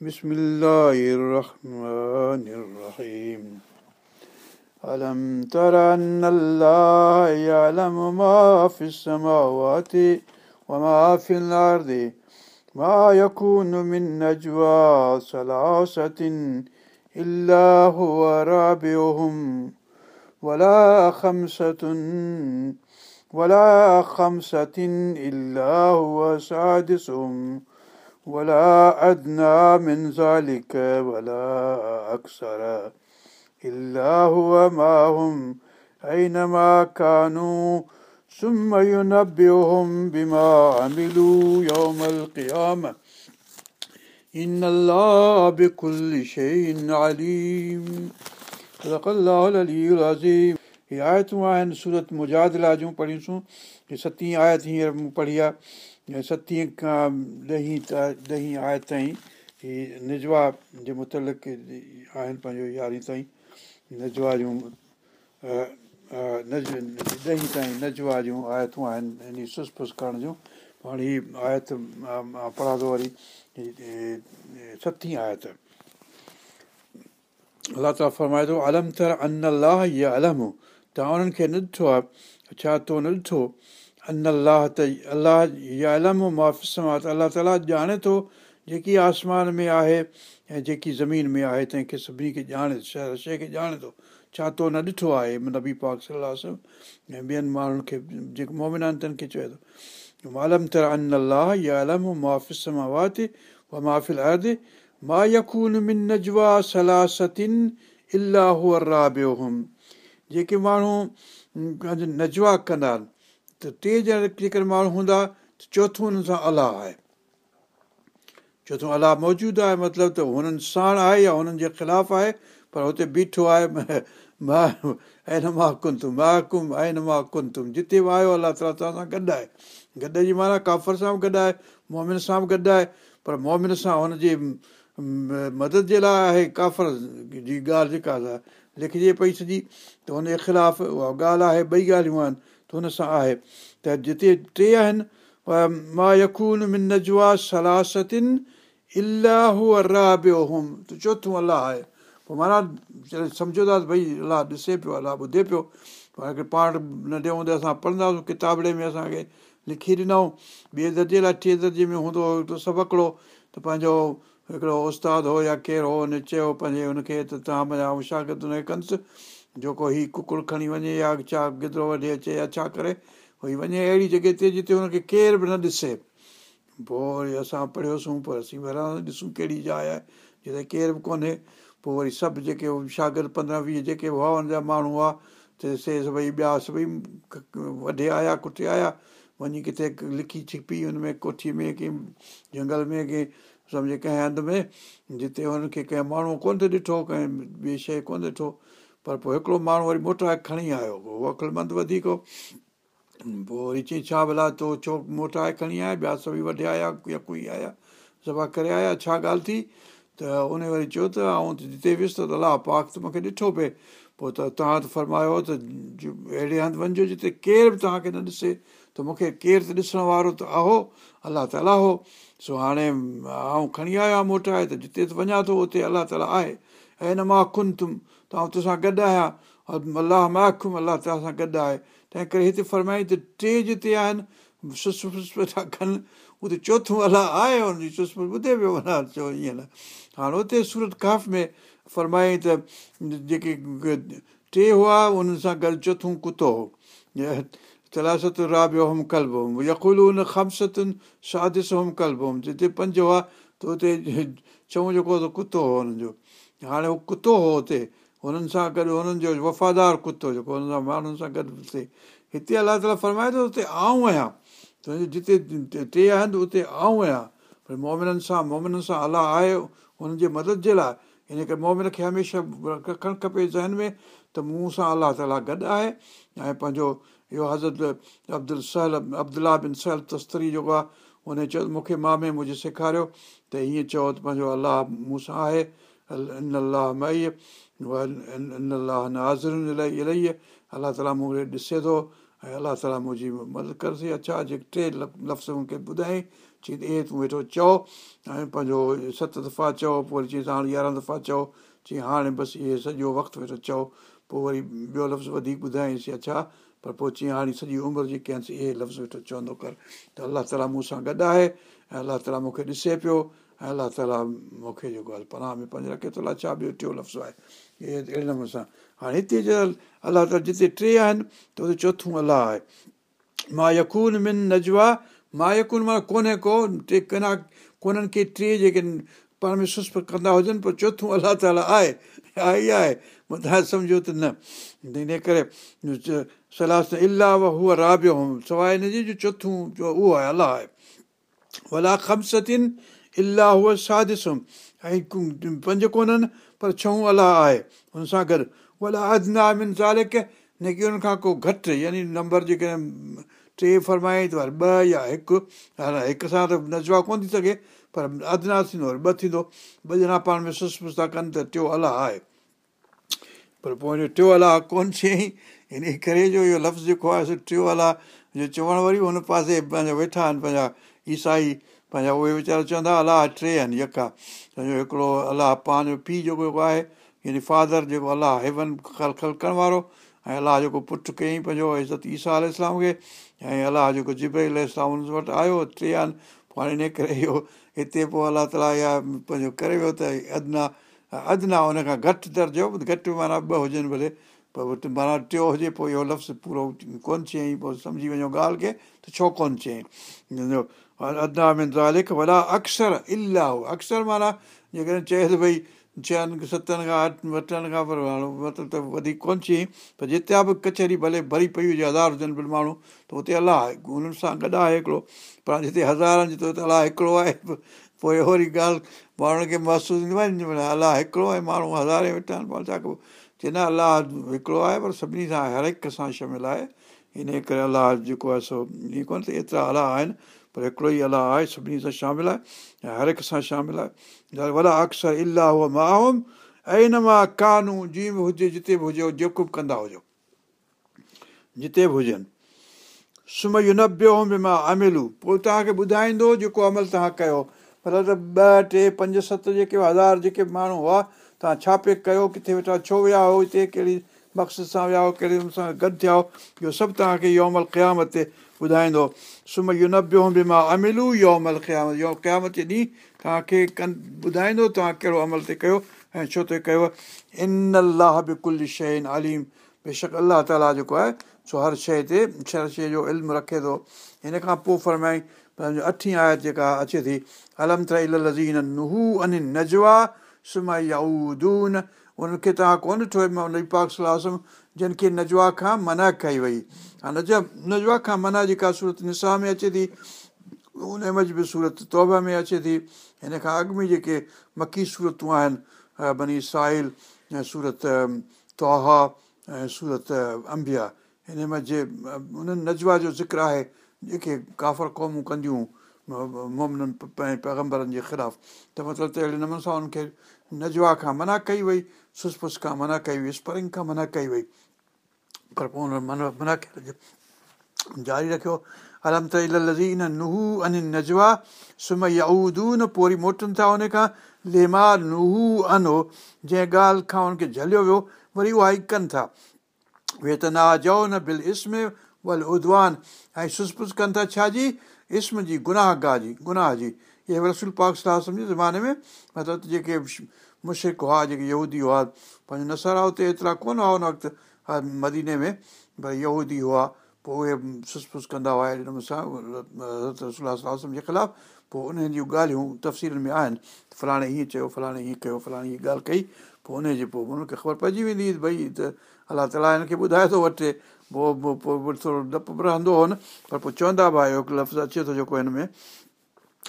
بسم الله الرحمن الرحيم. ألم تر أن الله يعلم ما في السماوات وما في الأرض؟ ما يكون من نجوى ثلاثة إلا هو رابعهم ولا خمسة ولا خمسة إلا هو سادسهم. ولا أدنى من ذلك ولا أكثر إلا هو معهم أينما كانوا ثم ينبئهم بما عملوا يوم القيامة إن الله بكل شيء عليم صدق الله العلي العظيم हीअ आयतूं आहिनि सूरत मुजादिला जूं पढ़ियूंसीं हीअ सतीं आयत हींअर मूं पढ़ी आहे ستين کان ڏهين ڏهين آيت تائين هيءَ نجوا جي مطلق آهن پنهنجو يارهين تائين نجوا جون نج ڏهين تائين نجوا جون آيتون آهن هن سس فس ڪرڻ جون هاڻي ٿو وري ستين آيت الله تالا فرمائي ٿو الم تر ان الله اها الم توهان انهن کي نه ڏٺو آهي ڇا تو نه ڏٺو ان الله ته الله اها الم مافس مان ته الله تالا ڄاڻي ٿو جيڪي آسمان ۾ آهي ۽ جيڪي زمين ۾ آهي تنهن کي سڀني کي ڄاڻي شيءِ کي ڄاڻي ٿو ڇا تو نه ڏٺو آهي نبي پاڪ صلاح ۽ ٻين ماڻهن کي جيڪي مومنا کي چئي ٿو مالم تر ان الله اها الم مافس مان وات مافل ارد مان يڪون من نجوا سلاستن الاهه رابيو هم جيڪي ماڻهو نجوا ڪندا آهن ته ٽي ڄڻا جيڪر ماڻهو هوندا ته چوٿو هنن سان الله آهي. چوٿو الله موجود آهي مطلب ته هنن ساڻ آهي يا هنن جي خلاف آهي پر هتي بيٺو آهي مان ۽ مان ڪنتم جتي به آيو الله تالا توهان سان گڏ آهي. گڏ جي معنيٰ ڪافر سان به گڏ آهي مومن سان به گڏ آهي پر مومن سان هن جي مدد جي لاءِ آهي ڪافر جي ڳالهه جيڪا لکجي پئي سڄي ته هن جي خلاف اها ڳالهه آهي ٻئي ڳالهيون آهن ته هن سان آهي. ته جتي ٽي آهن مان يڪون من نجوا سلاستن الاهه رابيو هم ته چوٿون الله آهي. پوءِ معنيٰ سمجهو ٿا ڀئي الله ڏسي پيو الله ٻڌي پيو پاڻ ننڍي هوندي اسان پڙهندا هئاسين ڪتابڙي ۾ اسان کي لکي ڏنئون. ٻئي درجي لاءِ ٽي درجي ۾ هوندو هو ته سڀ هڪڙو ته پنهنجو هڪڙو استاد هو يا ڪير هو هن چيو پنهنجي هن کي ته توهان پنهنجا شاگرد هن کي ڪندس جيڪو هيءُ ڪڪڙ کڻي وڃي يا ڇا گدرو وٺي اچي يا ڇا ڪري ڀئي وڃي اهڙي جڳهه تي جتي هن کي ڪير به نه ڏسي. پوءِ وري اسان پڙهيوسين پر اسين وري ڏسون ڪهڙي جاءِ آهي جتي ڪير به ڪونهي. پوءِ وري سڀ جيڪي شاگرد پندرهن ويهه جيڪي هئا هن جا ماڻهو هئا ته سي سڀئي ٻيا سڀئي وڍي آيا ڪٽي آيا وڃي ڪٿي لکي ڇپي هن ۾ ڪوٺيءَ ۾ ڪنهن جنگل ۾ ڪنهن سمجهي ڪنهن هنڌ ۾ جتي هن کي ڪنهن ماڻهو ڪونه ٿو ڏٺو ڪنهن ٻي شيءِ ڪونه ڏٺو پر پوءِ هڪڙو ماڻهو وري موٽائي کڻي آيو اهو اڪلمند وڌيڪ پوءِ وري چئي ڇا ڀلا تو ڇو موٽائي کڻي آيا؟ ٻيا سڀئي وڍي آيا يا ڪوئي آيا؟ سڀا ڪري آيا ڇا ڳالهه ٿي؟ ته ان وري چيو ته ته جتي ويس ته الله پاڪ ته مون کي ڏٺو پئي. پوءِ ته توهان ته فرمايو ته اهڙي هنڌ وڃجو جتي ڪير به توهان کي نه ڏسي. ته مون کي ڪير ته ڏسڻ وارو ته آهو الله تالا هو. سو هاڻي آئون کڻي آيو آهيان موٽائي ته جتي وڃان ٿو اتي الله تالا آهي. ۽ نه مان کن تم ته آئون تو سان گڏ آهيان الله ماکم الله تالا سان گڏ آهي تنهن ڪري هتي فرمائي ته ٽي جتي آهن سس ٿا ڪن اتي چوٿون الله آهي هن جي فس ٻڌي پيو وڃان چئو نه هاڻي اتي سورت ڪاف ۾ فرمائي ته جيڪي ٽي هئا انهن سان گڏ چوٿون ڪتو هو تلاست رابيو هم ڪلب هم يڪل خمستن سادس ڪلب هم جتي پنج هئا ته هتي چئون جيڪو ڪتو هو هنن جو هاڻي اهو ڪتو هو هتي هنن سان گڏ هنن جو وفادار ڪتو جيڪو هن سان ماڻهن سان گڏ ٿئي هتي الله تالا فرمائي ٿو هتي آئون آهيان. جتي ٽي آهن اتي آئون آهيان. پر مومنن سان مومنن سان الله آهي هنن جي مدد جي لاءِ. ان ڪري مومن کي هميشه رکڻ کپي ذهن ۾ ته مون سان الله تالا گڏ آهي. ۽ پنهنجو اهو حضرت عبدل سهل ابدلا بن سهل تستري جيڪو آهي هن چيو مون کي مامي منهنجي سيکاريو. ته هيئن چئو ته پنهنجو الله مون سان آهي. ان الله مئي الاهي الاهي الله تالا مون ڏسي ٿو ۽ الله تالا منهنجي مدد ڪرس اڇا جيڪي ٽي لفظ مون کي ٻڌائي چئي اهي تون ويٺو چئو ۽ پنهنجو ست دفعا چئو پوءِ وري چئي هاڻي يارهن دفعا چئو چئي هاڻي بس اهي سڄو وقت ويٺو چئو پوءِ وري ٻيو لفظ وڌيڪ ٻڌائينس اڇا پر پوءِ چئي هاڻي سڄي عمر جيڪي آهن اهي لفظ ويٺو چوندو ڪر ته الله تالا مون سان گڏ آهي ۽ الله تالا مون کي ڏسي پيو ۽ الله تالا مون کي جيڪو آهي پناهه ۾ پنج رکي ٿو ڇا ٻيو ٽيون لفظ آهي اهڙي نموني سان هاڻي هتي جو الله تالا جتي ٽي آهن ته اتي چوٿون الله آهي مان يڪون من نجوا مان يڪون مان ڪونهي ڪو ٽي ڪنا ڪونهن کي ٽي جيڪي پاڻ ۾ سست ڪندا هجن پر چوٿون الله تالا آهي آهي ئي آهي توهان سمجهو ته نه ان ڪري صلاح الاهه هوءَ رابيو هئم سواءِ هن جي جو چوٿون اهو آهي الله آهي ڀلا خمستن الاهه هوءَ سادسم. ۽ پنج ڪونهن پر ڇهون الله آهي. هن سان گڏ ڀلا ادنا من نه ڪه هن کان ڪو گهٽ يعني نمبر جيڪڏهن ٽي فرمائي ته ٻه يا هڪ ها هڪ سان ته نزوا ڪونه ٿي سگهي پر ادنا ٿيندو وري ٻه ٿيندو. ٻه ڄڻا پاڻ ۾ سس پس ٿا ڪن ته ٽيون الله آهي. پر پوءِ ٽيون الله ڪونه چيئين ان ڪري جو اهو لفظ جيڪو آهي ٽيون الله جو چوڻ وري هن پاسي پنهنجا ويٺا آهن پنهنجا عيسائي پنهنجا اهي ويچارا چوندا الله ٽي آهن يڪا سمجهو هڪڙو الله پنهنجو پيءُ جيڪو آهي يعني فادر جيڪو الله هيون خل خلڪڻ وارو ۽ الله جيڪو پٽ ڪيئين پنهنجو عزت ايسا اسلام کي ۽ الله جيڪو جبل اسلام هن وٽ آيو ٽي آهن پوءِ هاڻي ان ڪري اهو هتي پوءِ الله تالا اها پنهنجو ڪري ويو ته ادنا ادنا هن کان گهٽ درجو گهٽ معنيٰ ٻه هجن ڀلي پر معنيٰ ٽيون هجي پوءِ اهو لفظ پورو ڪونه چيئين پوءِ سمجهي وڃو ڳالهه کي ته ڇو ڪونه چيئين ادنا ۾ زالڪ وڏا اڪثر الاهه اڪثر معنيٰ جيڪڏهن چئي ته ڀئي ڇهن ستن کان اٺن کان پر مطلب ته وڌيڪ ڪونه چيئين پر جتي به ڪچهري ڀلي ڀري پئي هجي هزار هجن بل ماڻهو ته هتي الله آهي هنن سان گڏ آهي هڪڙو پر جتي هزارن جتي هتي الله هڪڙو آهي پوءِ وري ڳالهه ماڻهن کي محسوس ايندو آهي الله هڪڙو آهي ماڻهو هزاري ويٺا آهن ڇا ڪبو چئي نه الله هڪڙو آهي پر سڀني سان هر هڪ سان شامل آهي ان ڪري الله جيڪو آهي سو ائين ڪونه ته ايترا الله آهن پر هڪڙو ئي الله آهي سڀني سان شامل آهي ۽ هر هڪ سان شامل آهي. وڏا اڪثر الاهه اهو ماهوم ۽ ان مان ڪانو جيئن به هجي جتي به هجي جيڪو به ڪندا هجو. جتي به هجن. اهو املو پوءِ توهان کي ٻڌائيندو جيڪو عمل توهان ڪيو. پر ٻه ٽي پنج ست جيڪي هزار جيڪي ماڻهو هئا توهان ڇا پي ڪيو ڪٿي ويٺا ڇو ويا هو هتي ڪهڙي مقصد سان ويا هو ڪهڙي سان گڏ ٿيا هو اهو سڀ توهان کي يومل قيامت تي ٻڌائيندو اهو نه به مان املو يومل قيامت ڏينهن توهان کي ڪن ٻڌائيندو توهان ڪهڙو عمل تي ڪيو ۽ ڇو ته ڪيو؟ ان الله به ڪل شيءِ عالم بيشڪ الله تالا جيڪو آهي سو هر شيءِ تي هر شيءِ جو علم رکي ٿو. هن کان پوءِ فرمائي اٺي آيت جيڪا اچي ٿي الم ته ال لزين نحو ان نجوا سمائي يائودون ان کي توهان ڪونه ڏٺو نبي پاڪ صلاح جن کي نجوا کان منا ڪئي وئي. ها نج نجوا کان منا جيڪا سورت نسا ۾ اچي ٿي ان مز به سورت توبا ۾ اچي ٿي هن کان اڳ ۾ جيڪي مڪي صورتون آهن بني ساحل ۽ سورت توهان ۽ سورت امبيا هن ۾ جي انهن نجوا جو ذڪر آهي جيڪي ڪافر قومون ڪنديون مومنن پيگمبرن جي خلاف ته مطلب ته اهڙي نموني سان ان کي نجوا کان منا ڪئي وئي سسپس کان منا ڪئي وئي اسپرنگ کان منا ڪئي وئي پر پوءِ هن منا منا ڪيل جاري رکيو الم ته لزين نحو ان نجوا سم يائودون پوءِ وري موٽن ٿا هن کان ليما نحو انو جنهن ڳالهه کان هن کي جهليو ويو وري اها ئي ڪن ٿا اهي ته نا جئو نه بل اسم ول ادوان. ۽ سسپس ڪن ٿا ڇا جي اسم جي گناهه گاهه جي گناهه جي. اهي رسول پاڪ صلاح سمجهي زماني ۾ مطلب جيڪي مشڪ هئا جيڪي يهودي هئا پنهنجو نسرا اتي ايترا ڪونه هئا هن وقت ها مديني ۾ ڀئي يهودي هئا پوءِ اهي سسپس ڪندا هئا اهڙي نموني سان رسول صلاح جي خلاف پوءِ انهن جون ڳالهيون تفصيلن ۾ آهن فلاڻي هيئن چيو فلاڻي هيئن ڪيو فلاڻي هيءَ ڳالهه ڪئي پوءِ ان جي پوءِ ان کي خبر پئجي ويندي ڀئي ته الله تالا هن کي ٻڌائي ٿو وٺي پوءِ ٿورو به رهندو هو نه پر پوءِ چوندا به آهيو هڪ لفظ اچي ٿو جيڪو هن ۾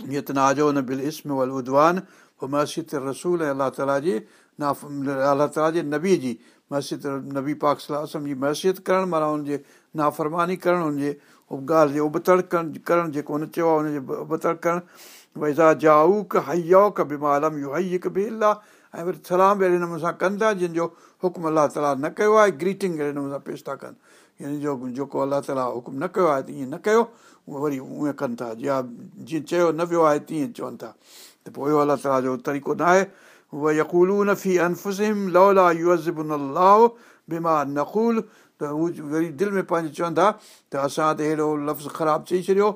هيئن ته ناجو نه بل اسم ول ادوان پوءِ مسجد رسول ۽ الله تالا جي نا الله تالا جي نبي جي مسجد نبي پاڪ صلاح جي مهسيت ڪرڻ معنيٰ هن جي نافرماني ڪرڻ هن جي ڳالهه جي ابتڙ ڪرڻ جيڪو هن چيو آهي هن جي ابتڙ ڪرڻ سا جائو ڪ هيو ڪ به الاهه ۽ وري سلام اهڙي نموني سان ڪن ٿا جنهن جو حڪم الله تالا نه ڪيو آهي گريٽنگ اهڙي نموني سان پيش ٿا ڪن يعني جو جيڪو الله تالا حڪم نه ڪيو آهي ته ائين نه ڪيو اهو وري ائين ڪن ٿا يا جيئن چيو نه ويو آهي تيئن چون ٿا ته پوءِ اهو الله تالا جو طريقو نه آهي اها انفسم لولا يوزبن الله بيمار نقول ته هو وري دل ۾ پنهنجي چون ٿا ته اسان ته اهڙو لفظ خراب چئي ڇڏيو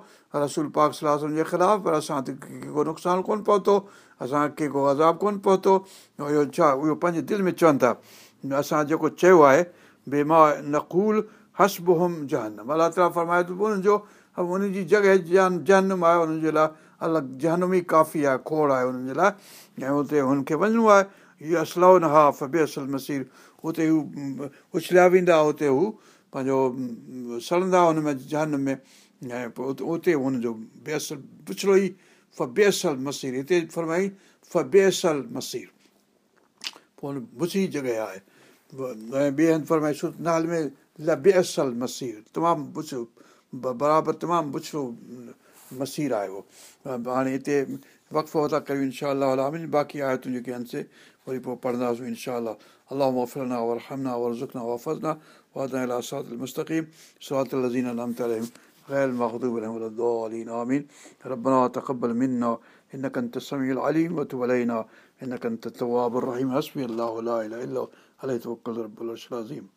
رسول پاڪ صلاح جي خلاف پر اسان ته ڪو نقصان ڪونه پهتو اسان کي ڪو عذاب ڪونه پهتو اهو ڇا اهو پنهنجي دل ۾ چون ٿا اسان جيڪو چيو آهي بيما نقول هسب هم جهنم تالا فرمائي ٿو انهن جو ان جي جڳهه جنهن جهنم آهي انهن جي لاءِ الڳ جهنم ئي ڪافي آهي کوڙ آهي انهن جي لاءِ ۽ هتي هن کي وڃڻو آهي هيءَ اسلو ها فبي اصل مسير هتي هو اڇليا ويندا هتي هو پنهنجو سڙندا هن ۾ جنهن ۾۽ پوءِ اتي هن جو بيسل پڇڙو ئي فبيسل مسير هتي فرمائي فبيسل مسير پوءِ بڇي جڳهه آهي ۽ ٻئي هنڌ فرمائي ست نال ۾ बेसल मसीर तमामु बुछड़ो बराबरि तमामु बुछड़ो मसीर आहे उहो हाणे हिते वक़फ़ो था कयूं इनशा बाक़ी आयतूं जेके आहिनि से वरी पोइ पढ़ंदासीं इनशा अलाह वफ़रना वरहमना वरज़ुकना वफ़ज़ना वादना सरात المستقيم صراط الذين أنعمت عليهم غير المغضوب عليهم ولا الضالين آمين ربنا تقبل منا إنك أنت السميع العليم وتب علينا إنك أنت التواب الرحيم حسبي الله لا إله إلا هو عليه توكل رب العرش العظيم